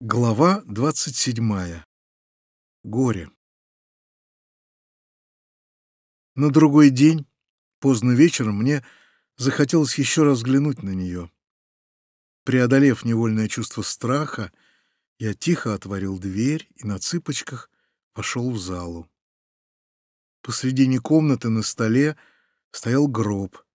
Глава двадцать седьмая. Горе. На другой день, поздно вечером, мне захотелось еще раз взглянуть на нее. Преодолев невольное чувство страха, я тихо отворил дверь и на цыпочках пошел в залу. Посредине комнаты на столе стоял гроб —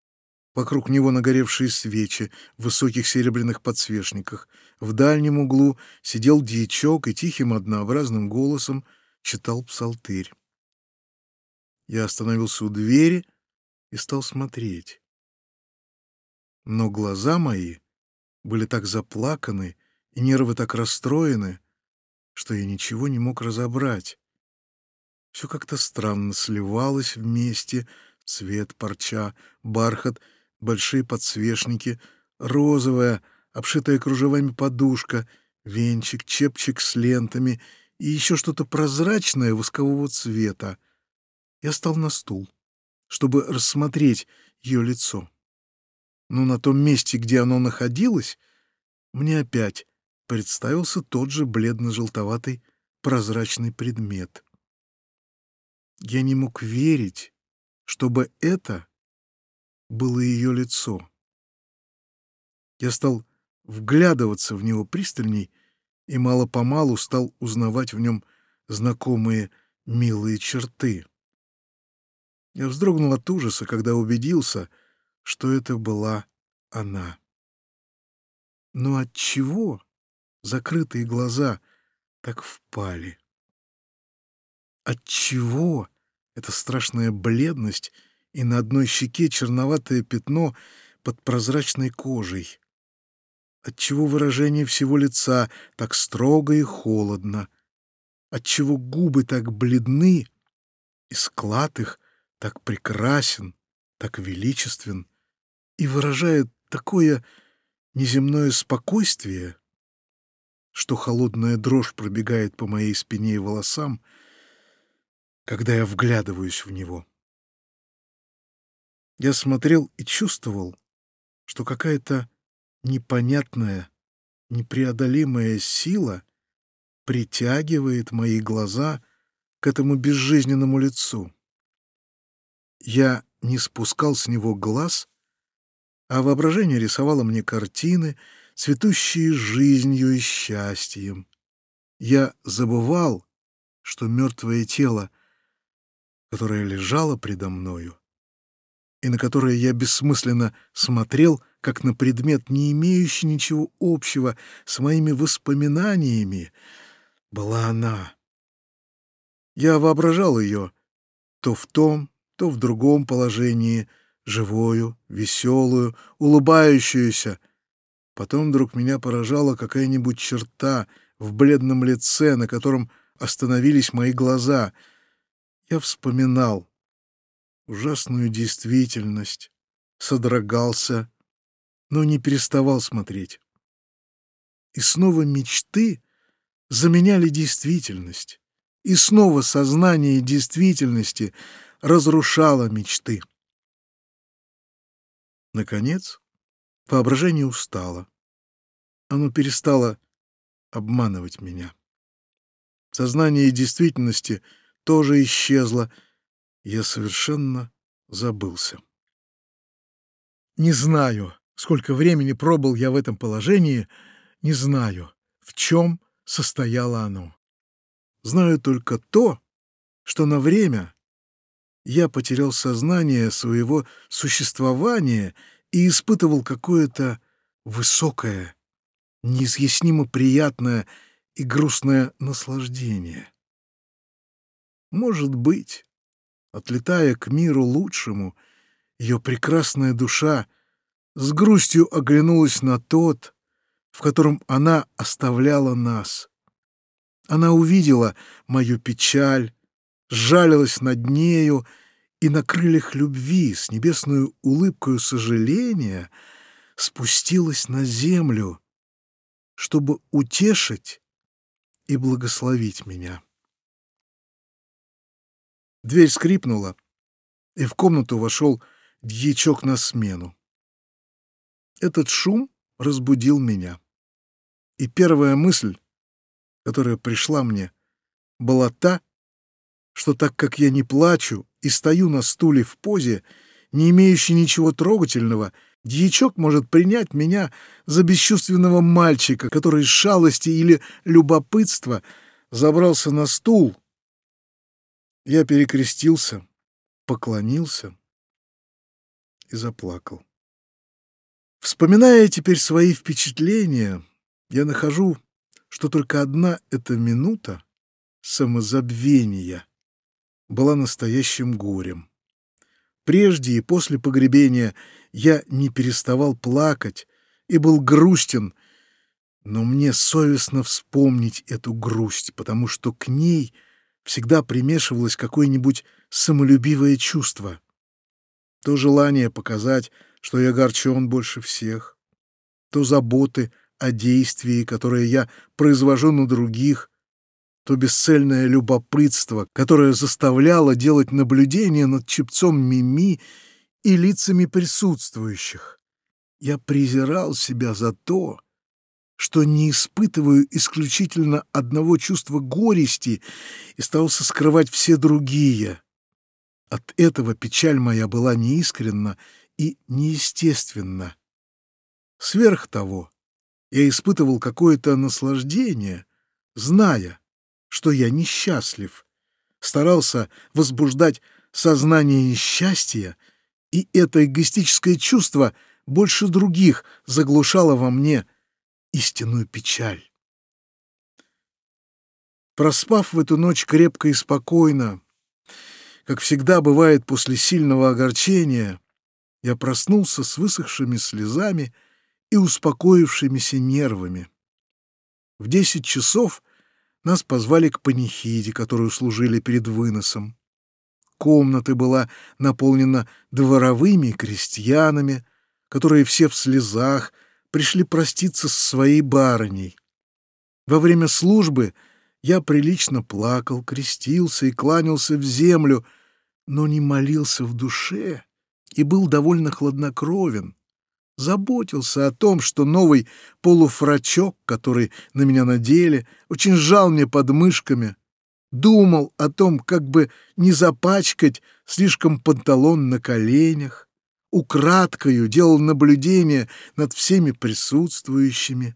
Вокруг него нагоревшие свечи в высоких серебряных подсвечниках. В дальнем углу сидел дьячок и тихим однообразным голосом читал псалтырь. Я остановился у двери и стал смотреть. Но глаза мои были так заплаканы и нервы так расстроены, что я ничего не мог разобрать. Все как-то странно сливалось вместе — цвет, парча, бархат — большие подсвечники, розовая, обшитая кружевами подушка, венчик, чепчик с лентами и еще что-то прозрачное воскового цвета. Я стал на стул, чтобы рассмотреть ее лицо. Но на том месте, где оно находилось, мне опять представился тот же бледно-желтоватый прозрачный предмет. Я не мог верить, чтобы это было ее лицо. Я стал вглядываться в него пристальней и мало-помалу стал узнавать в нем знакомые милые черты. Я вздрогнул от ужаса, когда убедился, что это была она. Но от чего закрытые глаза так впали? От чего эта страшная бледность и на одной щеке черноватое пятно под прозрачной кожей. Отчего выражение всего лица так строго и холодно? Отчего губы так бледны, и склад их так прекрасен, так величествен и выражает такое неземное спокойствие, что холодная дрожь пробегает по моей спине и волосам, когда я вглядываюсь в него. Я смотрел и чувствовал, что какая-то непонятная, непреодолимая сила притягивает мои глаза к этому безжизненному лицу. Я не спускал с него глаз, а воображение рисовало мне картины, цветущие жизнью и счастьем. Я забывал, что мертвое тело, которое лежало предо мною, и на которое я бессмысленно смотрел, как на предмет, не имеющий ничего общего с моими воспоминаниями, была она. Я воображал ее то в том, то в другом положении, живую, веселую, улыбающуюся. Потом вдруг меня поражала какая-нибудь черта в бледном лице, на котором остановились мои глаза. Я вспоминал, ужасную действительность, содрогался, но не переставал смотреть. И снова мечты заменяли действительность, и снова сознание действительности разрушало мечты. Наконец, воображение устало. Оно перестало обманывать меня. Сознание действительности тоже исчезло, я совершенно забылся. Не знаю, сколько времени пробыл я в этом положении, не знаю, в чем состояло оно. Знаю только то, что на время я потерял сознание своего существования и испытывал какое-то высокое, неизъяснимо приятное и грустное наслаждение. Может быть, Отлетая к миру лучшему, ее прекрасная душа с грустью оглянулась на тот, в котором она оставляла нас. Она увидела мою печаль, сжалилась над нею и на крыльях любви с небесной улыбкой сожаления спустилась на землю, чтобы утешить и благословить меня. Дверь скрипнула, и в комнату вошел дьячок на смену. Этот шум разбудил меня. И первая мысль, которая пришла мне, была та, что так как я не плачу и стою на стуле в позе, не имеющей ничего трогательного, дьячок может принять меня за бесчувственного мальчика, который из шалости или любопытства забрался на стул. Я перекрестился, поклонился и заплакал. Вспоминая теперь свои впечатления, я нахожу, что только одна эта минута самозабвения была настоящим горем. Прежде и после погребения я не переставал плакать и был грустен, но мне совестно вспомнить эту грусть, потому что к ней всегда примешивалось какое-нибудь самолюбивое чувство. То желание показать, что я огорчен больше всех, то заботы о действии, которое я произвожу на других, то бесцельное любопытство, которое заставляло делать наблюдение над чепцом Мими и лицами присутствующих. Я презирал себя за то, что не испытываю исключительно одного чувства горести и старался скрывать все другие. От этого печаль моя была неискренна и неестественна. Сверх того, я испытывал какое-то наслаждение, зная, что я несчастлив, старался возбуждать сознание несчастья, и это эгоистическое чувство больше других заглушало во мне истинную печаль. Проспав в эту ночь крепко и спокойно, как всегда бывает после сильного огорчения, я проснулся с высохшими слезами и успокоившимися нервами. В десять часов нас позвали к панихиде, которую служили перед выносом. Комната была наполнена дворовыми крестьянами, которые все в слезах пришли проститься с своей барыней. Во время службы я прилично плакал, крестился и кланялся в землю, но не молился в душе и был довольно хладнокровен. Заботился о том, что новый полуфрачок, который на меня надели, очень жал мне подмышками, думал о том, как бы не запачкать слишком панталон на коленях, украдкою делал наблюдение над всеми присутствующими.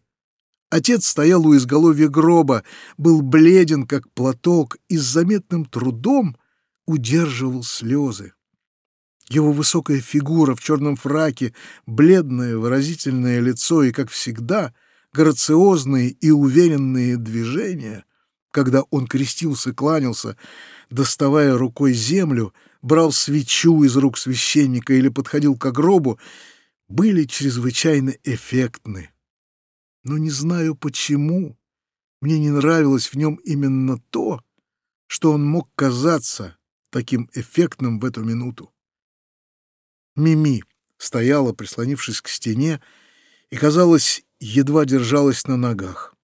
Отец стоял у изголовья гроба, был бледен, как платок, и с заметным трудом удерживал слезы. Его высокая фигура в черном фраке, бледное выразительное лицо и, как всегда, грациозные и уверенные движения, когда он крестился, кланялся, доставая рукой землю, брал свечу из рук священника или подходил к гробу, были чрезвычайно эффектны. Но не знаю почему, мне не нравилось в нем именно то, что он мог казаться таким эффектным в эту минуту. Мими стояла, прислонившись к стене, и, казалось, едва держалась на ногах.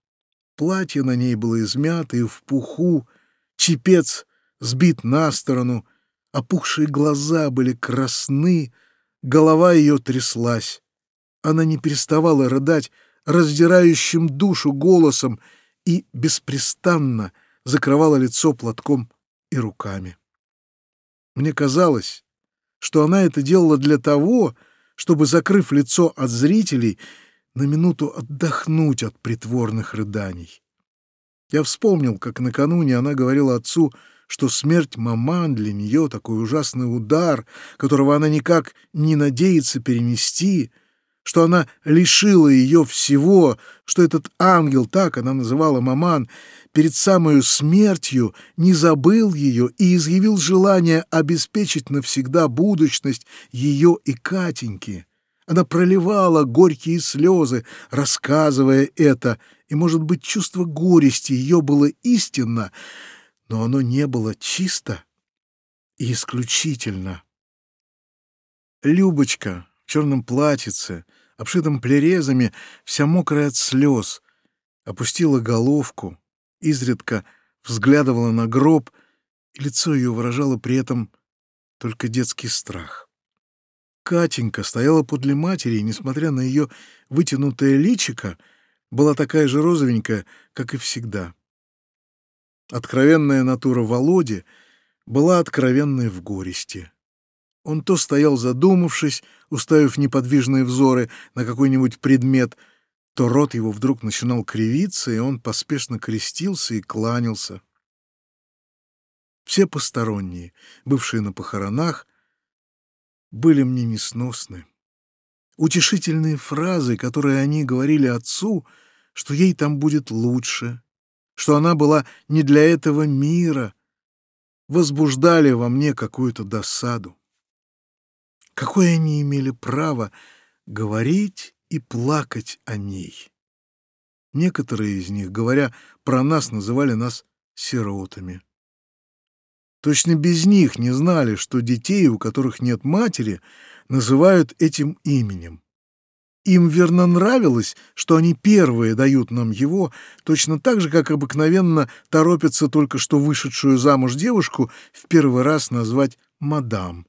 Платье на ней было измято и в пуху, чепец сбит на сторону, опухшие глаза были красны, голова ее тряслась. Она не переставала рыдать раздирающим душу голосом и беспрестанно закрывала лицо платком и руками. Мне казалось, что она это делала для того, чтобы, закрыв лицо от зрителей, на минуту отдохнуть от притворных рыданий. Я вспомнил, как накануне она говорила отцу, что смерть маман для нее такой ужасный удар, которого она никак не надеется перенести — что она лишила ее всего, что этот ангел, так она называла Маман, перед самой смертью не забыл ее и изъявил желание обеспечить навсегда будущность ее и Катеньки. Она проливала горькие слезы, рассказывая это, и, может быть, чувство горести ее было истинно, но оно не было чисто и исключительно. Любочка в черном платьице, обшитом плерезами, вся мокрая от слез, опустила головку, изредка взглядывала на гроб, и лицо ее выражало при этом только детский страх. Катенька стояла подле матери, и, несмотря на ее вытянутое личико, была такая же розовенькая, как и всегда. Откровенная натура Володи была откровенной в горести. Он то стоял задумавшись, уставив неподвижные взоры на какой-нибудь предмет, то рот его вдруг начинал кривиться, и он поспешно крестился и кланялся. Все посторонние, бывшие на похоронах, были мне несносны. Утешительные фразы, которые они говорили отцу, что ей там будет лучше, что она была не для этого мира, возбуждали во мне какую-то досаду. Какое они имели право говорить и плакать о ней? Некоторые из них, говоря про нас, называли нас сиротами. Точно без них не знали, что детей, у которых нет матери, называют этим именем. Им верно нравилось, что они первые дают нам его, точно так же, как обыкновенно торопятся только что вышедшую замуж девушку в первый раз назвать «мадам».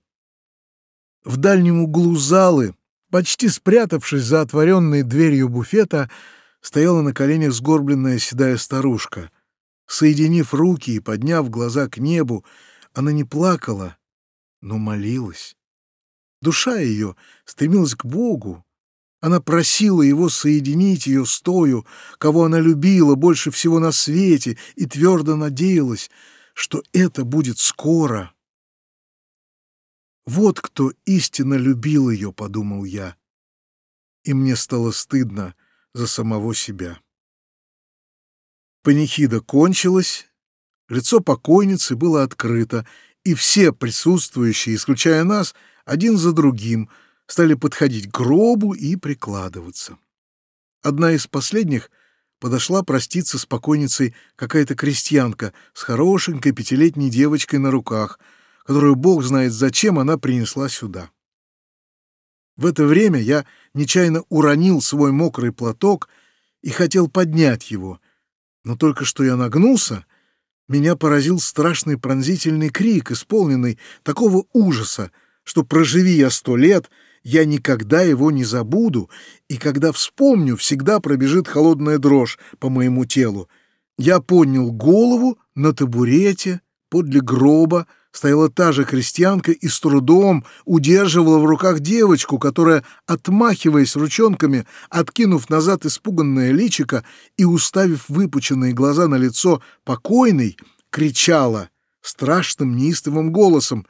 В дальнем углу залы, почти спрятавшись за отворенной дверью буфета, стояла на коленях сгорбленная седая старушка. Соединив руки и подняв глаза к небу, она не плакала, но молилась. Душа ее стремилась к Богу. Она просила его соединить ее с тою, кого она любила больше всего на свете, и твердо надеялась, что это будет скоро. Вот кто истинно любил ее, подумал я, и мне стало стыдно за самого себя. Панихида кончилась, лицо покойницы было открыто, и все присутствующие, исключая нас, один за другим стали подходить к гробу и прикладываться. Одна из последних подошла проститься с покойницей какая-то крестьянка с хорошенькой пятилетней девочкой на руках — которую Бог знает зачем она принесла сюда. В это время я нечаянно уронил свой мокрый платок и хотел поднять его, но только что я нагнулся, меня поразил страшный пронзительный крик, исполненный такого ужаса, что, проживи я сто лет, я никогда его не забуду, и когда вспомню, всегда пробежит холодная дрожь по моему телу. Я поднял голову на табурете подле гроба, стояла та же крестьянка и с трудом удерживала в руках девочку, которая, отмахиваясь ручонками, откинув назад испуганное личико и уставив выпученные глаза на лицо покойной, кричала страшным неистовым голосом.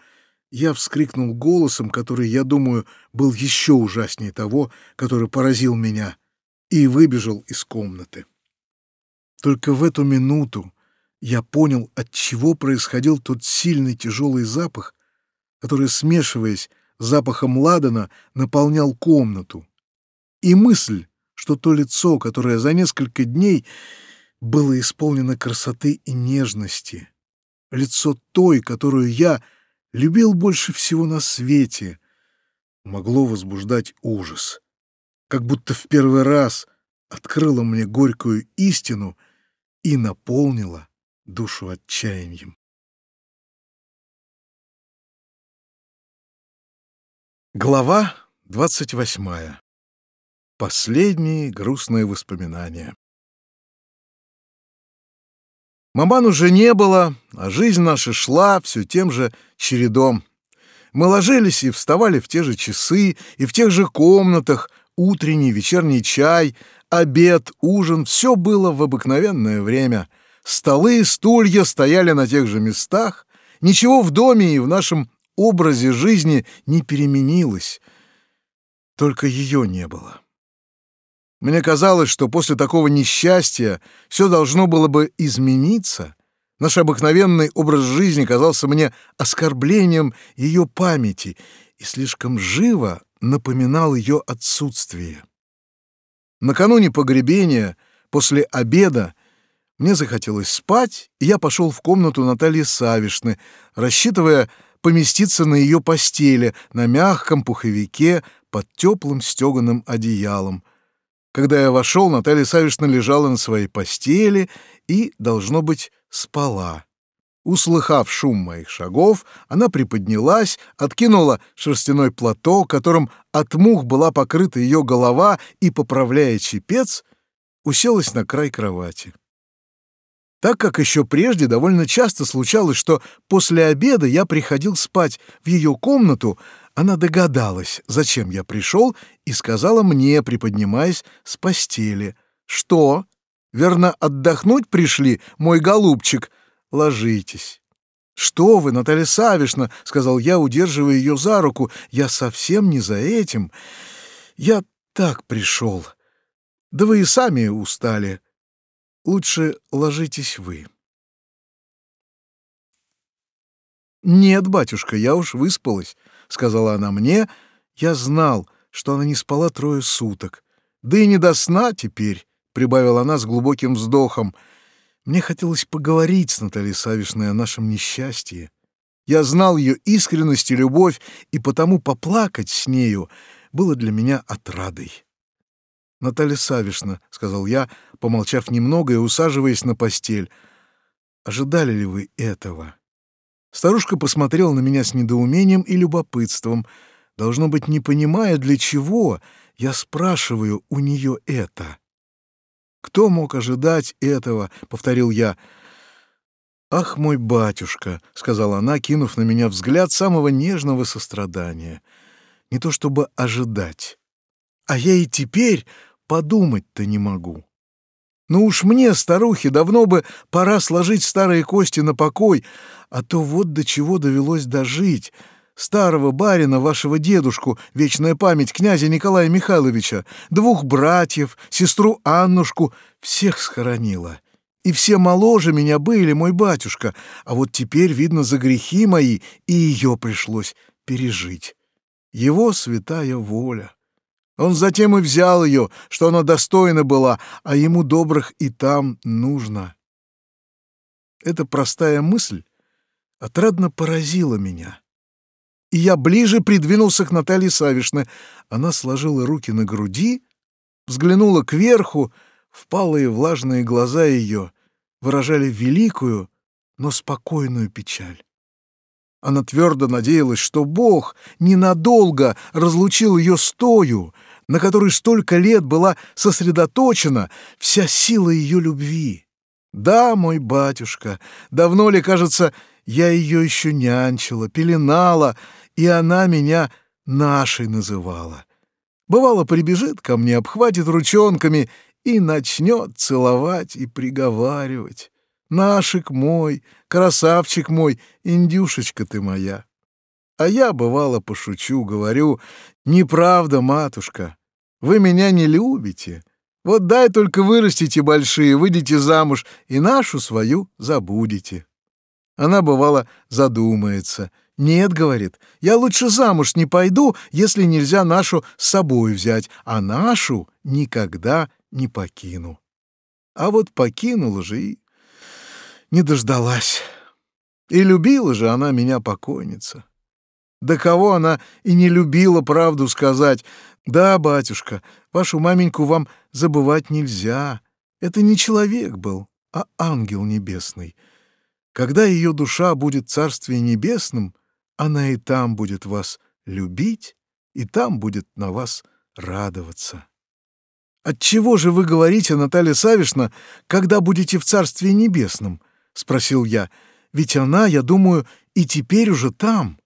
Я вскрикнул голосом, который, я думаю, был еще ужаснее того, который поразил меня, и выбежал из комнаты. Только в эту минуту я понял, от чего происходил тот сильный тяжелый запах, который, смешиваясь с запахом ладана, наполнял комнату. И мысль, что то лицо, которое за несколько дней было исполнено красоты и нежности, лицо той, которую я любил больше всего на свете, могло возбуждать ужас, как будто в первый раз открыло мне горькую истину и наполнило душу отчаянием. Глава двадцать восьмая. Последние грустные воспоминания. Маман уже не было, а жизнь наша шла все тем же чередом. Мы ложились и вставали в те же часы и в тех же комнатах, утренний, вечерний чай, обед, ужин — все было в обыкновенное время — Столы и стулья стояли на тех же местах, ничего в доме и в нашем образе жизни не переменилось, только ее не было. Мне казалось, что после такого несчастья все должно было бы измениться. Наш обыкновенный образ жизни казался мне оскорблением ее памяти и слишком живо напоминал ее отсутствие. Накануне погребения, после обеда, мне захотелось спать, и я пошел в комнату Натальи Савишны, рассчитывая поместиться на ее постели, на мягком пуховике под теплым стеганым одеялом. Когда я вошел, Наталья Савишна лежала на своей постели и, должно быть, спала. Услыхав шум моих шагов, она приподнялась, откинула шерстяной платок, которым от мух была покрыта ее голова, и, поправляя чепец, уселась на край кровати. Так как еще прежде довольно часто случалось, что после обеда я приходил спать в ее комнату, она догадалась, зачем я пришел, и сказала мне, приподнимаясь с постели, «Что? Верно, отдохнуть пришли, мой голубчик? Ложитесь». «Что вы, Наталья Савишна?» — сказал я, удерживая ее за руку. «Я совсем не за этим. Я так пришел. Да вы и сами устали. Лучше ложитесь вы». «Нет, батюшка, я уж выспалась», — сказала она мне. Я знал, что она не спала трое суток. «Да и не до сна теперь», — прибавила она с глубоким вздохом. Мне хотелось поговорить с Натальей Савишной о нашем несчастье. Я знал ее искренность и любовь, и потому поплакать с нею было для меня отрадой. «Наталья Савишна», — сказал я, помолчав немного и усаживаясь на постель, — «ожидали ли вы этого?» Старушка посмотрела на меня с недоумением и любопытством, должно быть, не понимая, для чего я спрашиваю у нее это. Кто мог ожидать этого? повторил я. Ах, мой батюшка, сказала она, кинув на меня взгляд самого нежного сострадания. Не то чтобы ожидать, а я и теперь подумать-то не могу. Ну уж мне, старухе, давно бы пора сложить старые кости на покой, а то вот до чего довелось дожить — старого барина, вашего дедушку, вечная память князя Николая Михайловича, двух братьев, сестру Аннушку, всех схоронила. И все моложе меня были, мой батюшка, а вот теперь, видно, за грехи мои и ее пришлось пережить. Его святая воля. Он затем и взял ее, что она достойна была, а ему добрых и там нужно. Эта простая мысль отрадно поразила меня и я ближе придвинулся к Наталье Савишне. Она сложила руки на груди, взглянула кверху, впалые влажные глаза ее выражали великую, но спокойную печаль. Она твердо надеялась, что Бог ненадолго разлучил ее с тою, на которой столько лет была сосредоточена вся сила ее любви. Да, мой батюшка, давно ли, кажется, я ее еще нянчила, пеленала, и она меня нашей называла. Бывало, прибежит ко мне, обхватит ручонками и начнет целовать и приговаривать. «Нашик мой, красавчик мой, индюшечка ты моя». А я, бывало, пошучу, говорю, «Неправда, матушка, вы меня не любите. Вот дай только вырастите большие, выйдете замуж, и нашу свою забудете». Она, бывало, задумается — «Нет, — говорит, — я лучше замуж не пойду, если нельзя нашу с собой взять, а нашу никогда не покину». А вот покинула же и не дождалась. И любила же она меня, покойница. Да кого она и не любила правду сказать. Да, батюшка, вашу маменьку вам забывать нельзя. Это не человек был, а ангел небесный. Когда ее душа будет в Небесном, она и там будет вас любить, и там будет на вас радоваться. «Отчего же вы говорите, Наталья Савишна, когда будете в Царстве Небесном?» — спросил я. «Ведь она, я думаю, и теперь уже там».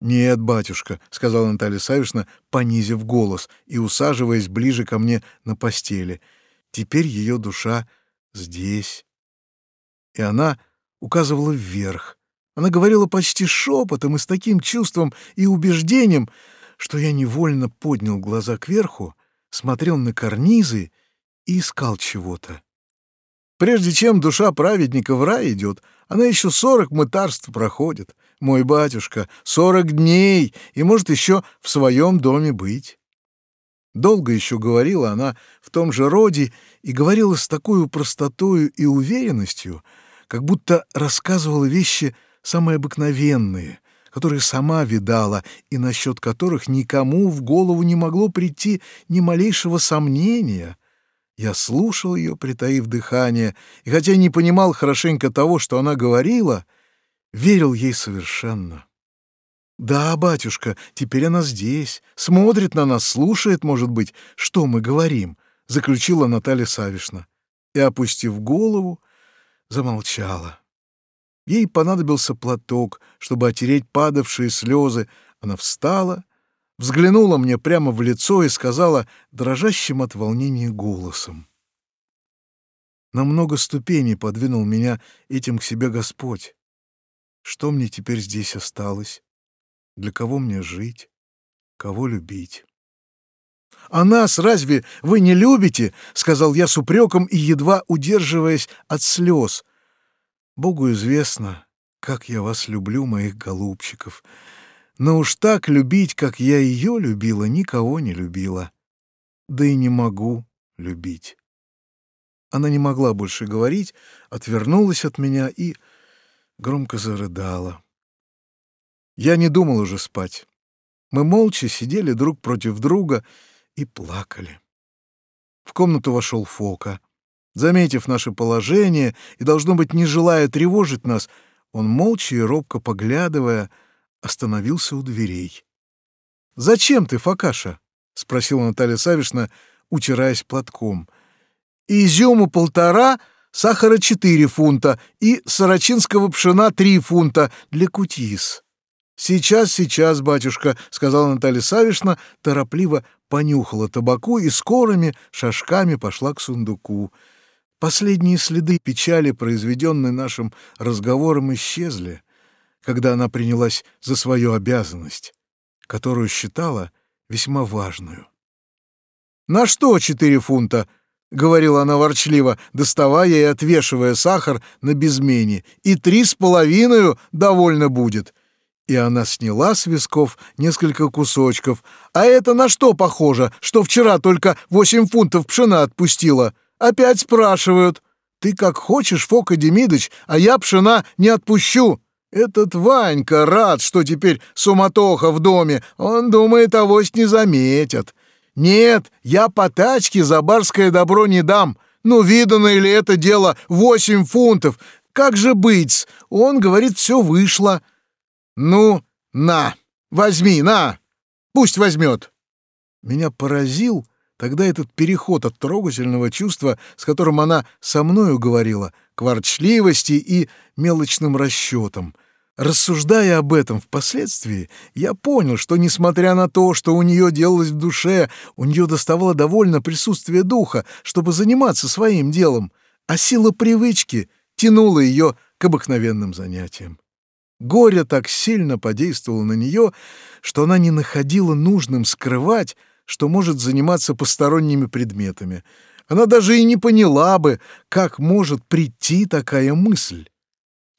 «Нет, батюшка», — сказала Наталья Савишна, понизив голос и усаживаясь ближе ко мне на постели. «Теперь ее душа здесь». И она указывала вверх, она говорила почти шепотом и с таким чувством и убеждением, что я невольно поднял глаза кверху, смотрел на карнизы и искал чего-то. Прежде чем душа праведника в рай идет, она еще сорок мытарств проходит. Мой батюшка, сорок дней, и может еще в своем доме быть. Долго еще говорила она в том же роде и говорила с такой простотою и уверенностью, как будто рассказывала вещи самые обыкновенные, которые сама видала и насчет которых никому в голову не могло прийти ни малейшего сомнения. Я слушал ее, притаив дыхание, и хотя не понимал хорошенько того, что она говорила, верил ей совершенно. «Да, батюшка, теперь она здесь, смотрит на нас, слушает, может быть, что мы говорим», — заключила Наталья Савишна. И, опустив голову, замолчала. Ей понадобился платок, чтобы отереть падавшие слезы. Она встала, взглянула мне прямо в лицо и сказала дрожащим от волнения голосом. На много ступеней подвинул меня этим к себе Господь. Что мне теперь здесь осталось? Для кого мне жить? Кого любить? «А нас разве вы не любите?» — сказал я с упреком и едва удерживаясь от слез. «Богу известно, как я вас люблю, моих голубчиков. Но уж так любить, как я ее любила, никого не любила. Да и не могу любить». Она не могла больше говорить, отвернулась от меня и громко зарыдала. Я не думал уже спать. Мы молча сидели друг против друга и плакали. В комнату вошел Фока. Заметив наше положение и, должно быть, не желая тревожить нас, он, молча и робко поглядывая, остановился у дверей. «Зачем ты, Фокаша?» — спросила Наталья Савишна, утираясь платком. «Изюму полтора, сахара четыре фунта и сорочинского пшена три фунта для кутис». «Сейчас, сейчас, батюшка», — сказала Наталья Савишна, торопливо понюхала табаку и скорыми шажками пошла к сундуку. Последние следы печали, произведенные нашим разговором, исчезли, когда она принялась за свою обязанность, которую считала весьма важную. «На что четыре фунта?» — говорила она ворчливо, доставая и отвешивая сахар на безмене. «И три с половиной довольно будет и она сняла с висков несколько кусочков. «А это на что похоже, что вчера только восемь фунтов пшена отпустила? Опять спрашивают. Ты как хочешь, Фока Демидыч, а я пшена не отпущу. Этот Ванька рад, что теперь суматоха в доме. Он думает, авось не заметят. Нет, я по тачке за барское добро не дам. Ну, видано ли это дело восемь фунтов? Как же быть? Он говорит, все вышло». «Ну, на! Возьми, на! Пусть возьмет!» Меня поразил тогда этот переход от трогательного чувства, с которым она со мною говорила, к ворчливости и мелочным расчетам. Рассуждая об этом впоследствии, я понял, что, несмотря на то, что у нее делалось в душе, у нее доставало довольно присутствие духа, чтобы заниматься своим делом, а сила привычки тянула ее к обыкновенным занятиям. Горе так сильно подействовало на нее, что она не находила нужным скрывать, что может заниматься посторонними предметами. Она даже и не поняла бы, как может прийти такая мысль.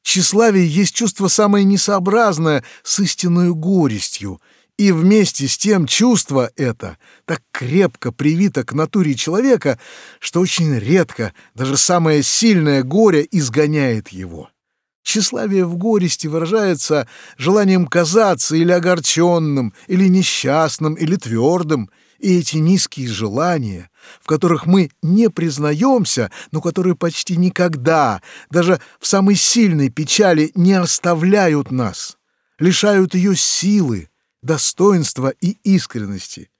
Тщеславие есть чувство самое несообразное с истинной горестью, и вместе с тем чувство это так крепко привито к натуре человека, что очень редко даже самое сильное горе изгоняет его. Тщеславие в горести выражается желанием казаться или огорченным, или несчастным, или твердым. И эти низкие желания, в которых мы не признаемся, но которые почти никогда, даже в самой сильной печали, не оставляют нас, лишают ее силы, достоинства и искренности.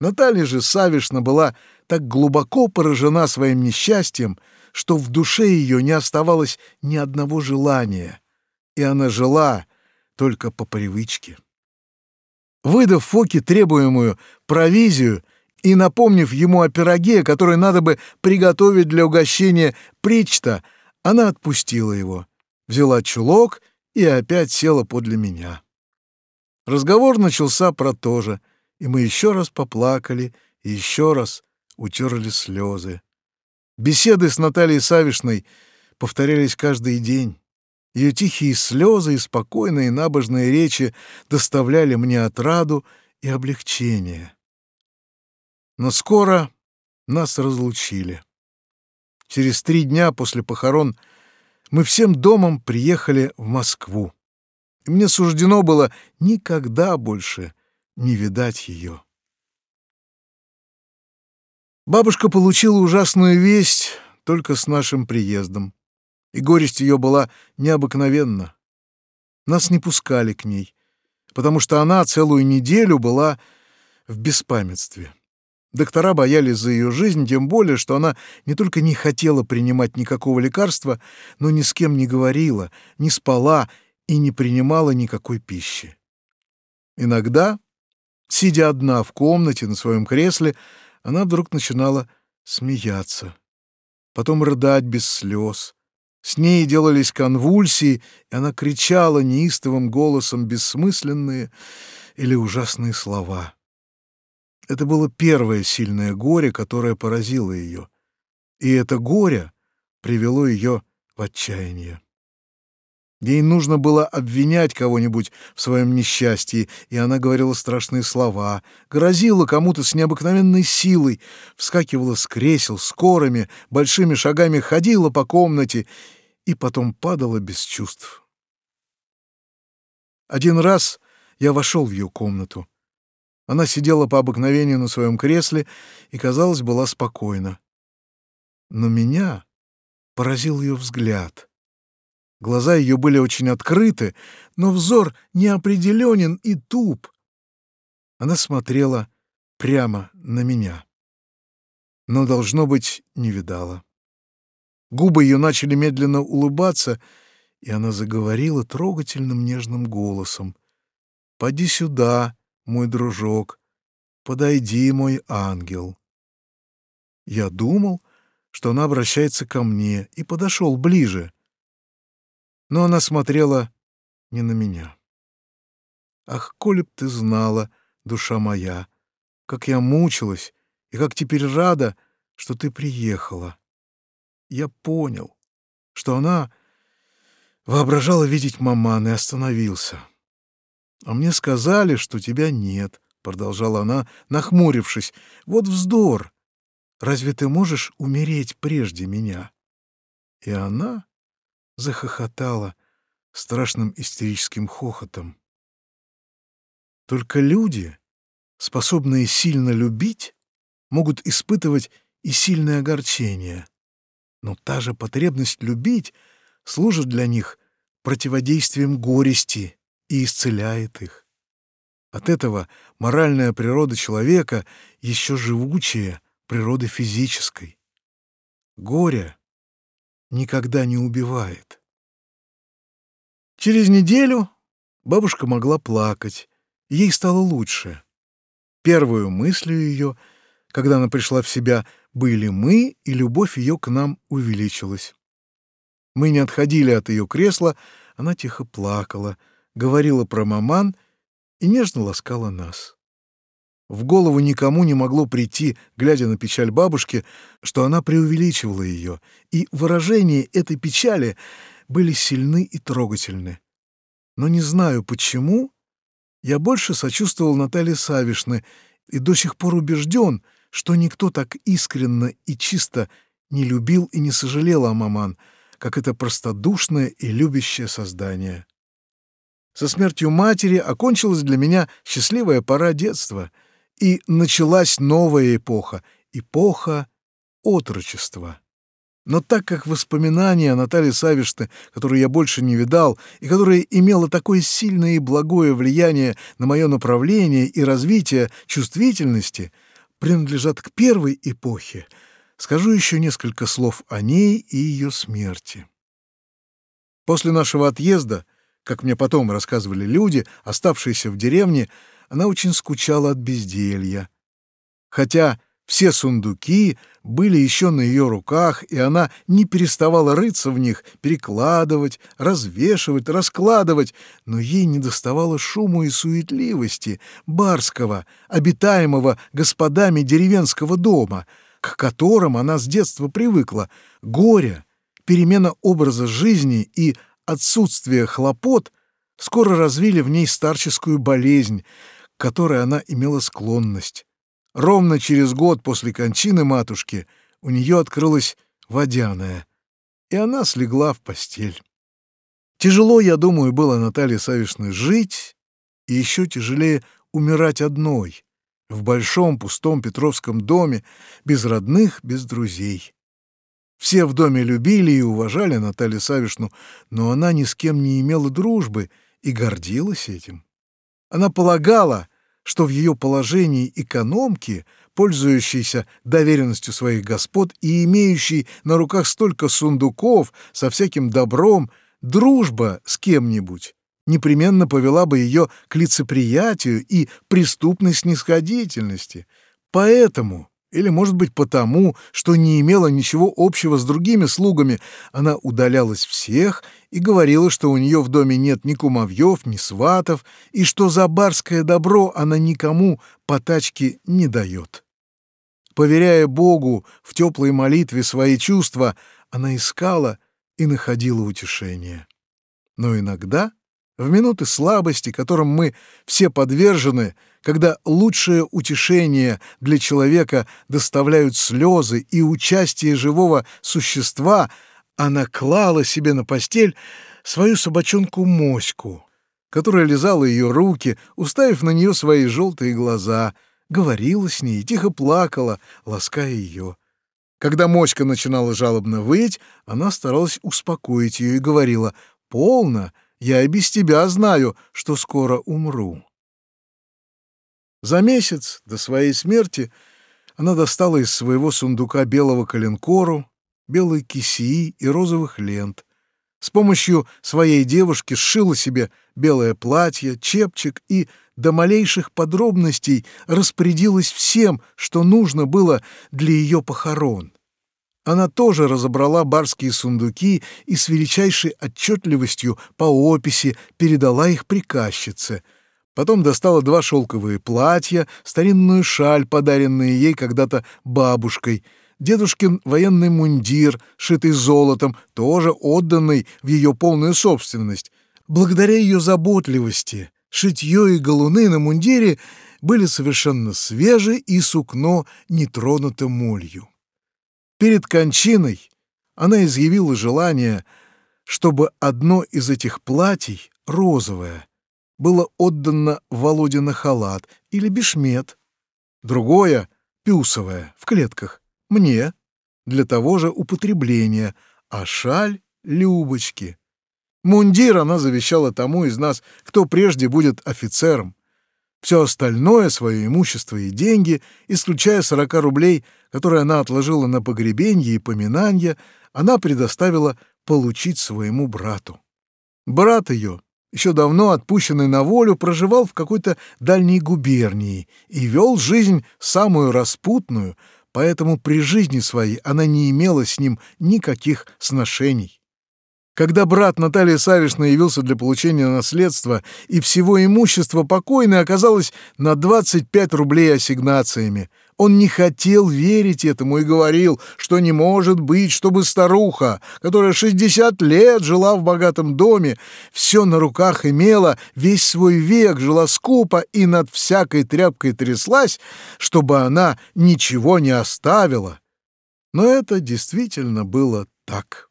Наталья же Савишна была так глубоко поражена своим несчастьем, что в душе ее не оставалось ни одного желания, и она жила только по привычке. Выдав Фоке требуемую провизию и напомнив ему о пироге, который надо бы приготовить для угощения причта, она отпустила его, взяла чулок и опять села подле меня. Разговор начался про то же, и мы еще раз поплакали и еще раз утерли слезы. Беседы с Натальей Савишной повторялись каждый день. Ее тихие слезы и спокойные набожные речи доставляли мне отраду и облегчение. Но скоро нас разлучили. Через три дня после похорон мы всем домом приехали в Москву. И мне суждено было никогда больше не видать ее. Бабушка получила ужасную весть только с нашим приездом, и горесть ее была необыкновенна. Нас не пускали к ней, потому что она целую неделю была в беспамятстве. Доктора боялись за ее жизнь, тем более, что она не только не хотела принимать никакого лекарства, но ни с кем не говорила, не спала и не принимала никакой пищи. Иногда, сидя одна в комнате на своем кресле, она вдруг начинала смеяться, потом рыдать без слез. С ней делались конвульсии, и она кричала неистовым голосом бессмысленные или ужасные слова. Это было первое сильное горе, которое поразило ее. И это горе привело ее в отчаяние. Ей нужно было обвинять кого-нибудь в своем несчастье, и она говорила страшные слова, грозила кому-то с необыкновенной силой, вскакивала с кресел, скорыми, большими шагами ходила по комнате и потом падала без чувств. Один раз я вошел в ее комнату. Она сидела по обыкновению на своем кресле и, казалось, была спокойна. Но меня поразил ее взгляд. Глаза ее были очень открыты, но взор неопределенен и туп. Она смотрела прямо на меня. Но, должно быть, не видала. Губы ее начали медленно улыбаться, и она заговорила трогательным нежным голосом. «Поди сюда, мой дружок, подойди, мой ангел». Я думал, что она обращается ко мне, и подошел ближе. Но она смотрела не на меня. Ах, коли б ты знала, душа моя, как я мучилась и как теперь рада, что ты приехала. Я понял, что она воображала видеть маман и остановился. «А мне сказали, что тебя нет», — продолжала она, нахмурившись. «Вот вздор! Разве ты можешь умереть прежде меня?» И она захохотала страшным истерическим хохотом. Только люди, способные сильно любить, могут испытывать и сильное огорчение. Но та же потребность любить служит для них противодействием горести и исцеляет их. От этого моральная природа человека еще живучее природы физической. Горе никогда не убивает. Через неделю бабушка могла плакать, ей стало лучше. Первую мыслью ее, когда она пришла в себя, были мы, и любовь ее к нам увеличилась. Мы не отходили от ее кресла, она тихо плакала — говорила про маман и нежно ласкала нас. В голову никому не могло прийти, глядя на печаль бабушки, что она преувеличивала ее, и выражения этой печали были сильны и трогательны. Но не знаю почему, я больше сочувствовал Наталье Савишны и до сих пор убежден, что никто так искренно и чисто не любил и не сожалел о маман, как это простодушное и любящее создание. Со смертью матери окончилась для меня счастливая пора детства, и началась новая эпоха — эпоха отрочества. Но так как воспоминания о Наталье Савишне, которую я больше не видал, и которая имела такое сильное и благое влияние на мое направление и развитие чувствительности, принадлежат к первой эпохе, скажу еще несколько слов о ней и ее смерти. После нашего отъезда — как мне потом рассказывали люди, оставшиеся в деревне, она очень скучала от безделья. Хотя все сундуки были еще на ее руках, и она не переставала рыться в них, перекладывать, развешивать, раскладывать, но ей не доставало шуму и суетливости барского, обитаемого господами деревенского дома, к которым она с детства привыкла, горя, перемена образа жизни и отсутствие хлопот скоро развили в ней старческую болезнь, которой она имела склонность. Ровно через год после кончины матушки у нее открылась водяная, и она слегла в постель. Тяжело, я думаю, было Наталье Савишной жить, и еще тяжелее умирать одной, в большом пустом Петровском доме, без родных, без друзей. Все в доме любили и уважали Наталью Савишну, но она ни с кем не имела дружбы и гордилась этим. Она полагала, что в ее положении экономки пользующийся доверенностью своих господ и имеющий на руках столько сундуков со всяким добром, дружба с кем-нибудь непременно повела бы ее к лицеприятию и преступной снисходительности. Поэтому, или, может быть, потому, что не имела ничего общего с другими слугами, она удалялась всех и говорила, что у нее в доме нет ни кумовьев, ни сватов, и что за барское добро она никому по тачке не дает. Поверяя Богу в теплой молитве свои чувства, она искала и находила утешение. Но иногда в минуты слабости, которым мы все подвержены, когда лучшее утешение для человека доставляют слезы и участие живого существа, она клала себе на постель свою собачонку Моську, которая лизала ее руки, уставив на нее свои желтые глаза, говорила с ней и тихо плакала, лаская ее. Когда Моська начинала жалобно выть, она старалась успокоить ее и говорила «Полно!» Я и без тебя знаю, что скоро умру. За месяц до своей смерти она достала из своего сундука белого коленкору, белой кисии и розовых лент. С помощью своей девушки сшила себе белое платье, чепчик и до малейших подробностей распорядилась всем, что нужно было для ее похорон. Она тоже разобрала барские сундуки и с величайшей отчетливостью по описи передала их приказчице. Потом достала два шелковые платья, старинную шаль, подаренные ей когда-то бабушкой, дедушкин военный мундир, шитый золотом, тоже отданный в ее полную собственность. Благодаря ее заботливости шитье и галуны на мундире были совершенно свежи и сукно не тронуто молью. Перед кончиной она изъявила желание, чтобы одно из этих платьей, розовое, было отдано Володе на халат или бешмет, другое, пюсовое, в клетках, мне, для того же употребления, а шаль — Любочки. Мундир она завещала тому из нас, кто прежде будет офицером. Все остальное, свое имущество и деньги, исключая 40 рублей, которые она отложила на погребенье и поминанье, она предоставила получить своему брату. Брат ее, еще давно отпущенный на волю, проживал в какой-то дальней губернии и вел жизнь самую распутную, поэтому при жизни своей она не имела с ним никаких сношений. Когда брат Натальи Савишна явился для получения наследства, и всего имущества покойной оказалось на 25 рублей ассигнациями, он не хотел верить этому и говорил, что не может быть, чтобы старуха, которая 60 лет жила в богатом доме, все на руках имела, весь свой век жила скупо и над всякой тряпкой тряслась, чтобы она ничего не оставила. Но это действительно было так.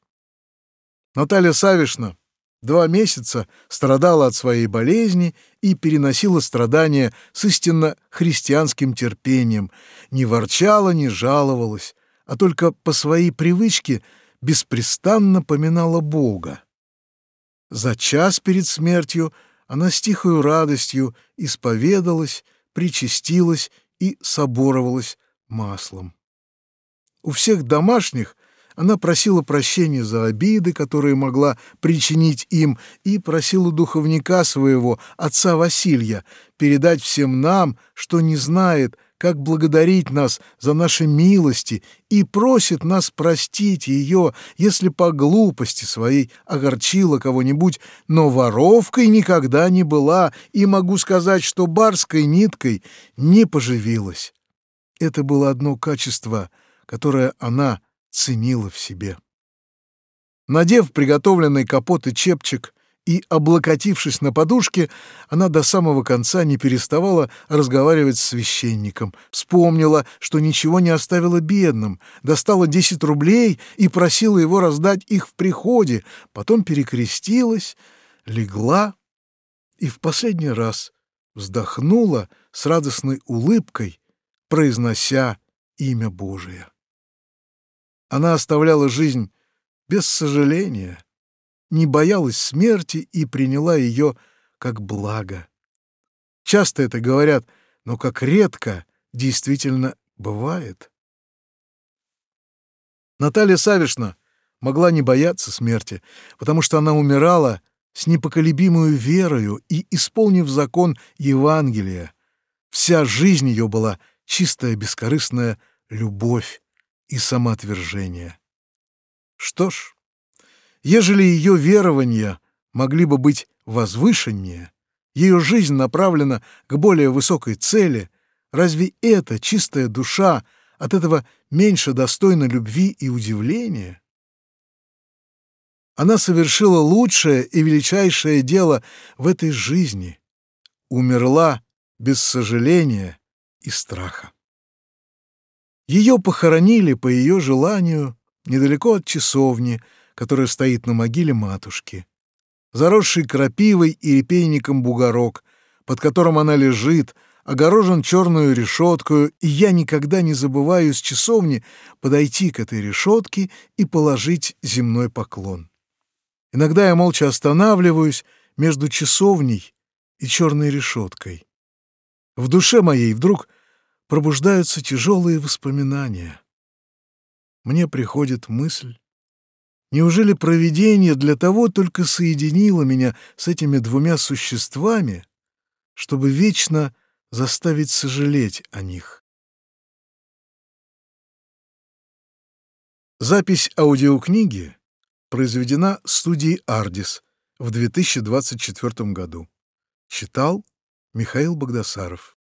Наталья Савишна два месяца страдала от своей болезни и переносила страдания с истинно христианским терпением, не ворчала, не жаловалась, а только по своей привычке беспрестанно поминала Бога. За час перед смертью она с тихою радостью исповедалась, причастилась и соборовалась маслом. У всех домашних она просила прощения за обиды, которые могла причинить им, и просила духовника своего, отца Василия, передать всем нам, что не знает, как благодарить нас за наши милости, и просит нас простить ее, если по глупости своей огорчила кого-нибудь, но воровкой никогда не была, и могу сказать, что барской ниткой не поживилась. Это было одно качество, которое она ценила в себе. Надев приготовленный капот и чепчик и облокотившись на подушке, она до самого конца не переставала разговаривать с священником. Вспомнила, что ничего не оставила бедным, достала 10 рублей и просила его раздать их в приходе, потом перекрестилась, легла и в последний раз вздохнула с радостной улыбкой, произнося имя Божие. Она оставляла жизнь без сожаления, не боялась смерти и приняла ее как благо. Часто это говорят, но как редко действительно бывает. Наталья Савишна могла не бояться смерти, потому что она умирала с непоколебимой верою и, исполнив закон Евангелия, вся жизнь ее была чистая бескорыстная любовь и самоотвержение. Что ж, ежели ее верования могли бы быть возвышеннее, ее жизнь направлена к более высокой цели, разве эта чистая душа от этого меньше достойна любви и удивления? Она совершила лучшее и величайшее дело в этой жизни. Умерла без сожаления и страха. Ее похоронили по ее желанию недалеко от часовни, которая стоит на могиле матушки. Заросший крапивой и репейником бугорок, под которым она лежит, огорожен черную решеткою, и я никогда не забываю с часовни подойти к этой решетке и положить земной поклон. Иногда я молча останавливаюсь между часовней и черной решеткой. В душе моей вдруг пробуждаются тяжелые воспоминания. Мне приходит мысль, неужели провидение для того только соединило меня с этими двумя существами, чтобы вечно заставить сожалеть о них? Запись аудиокниги произведена студией «Ардис» в 2024 году. Читал Михаил Богдасаров.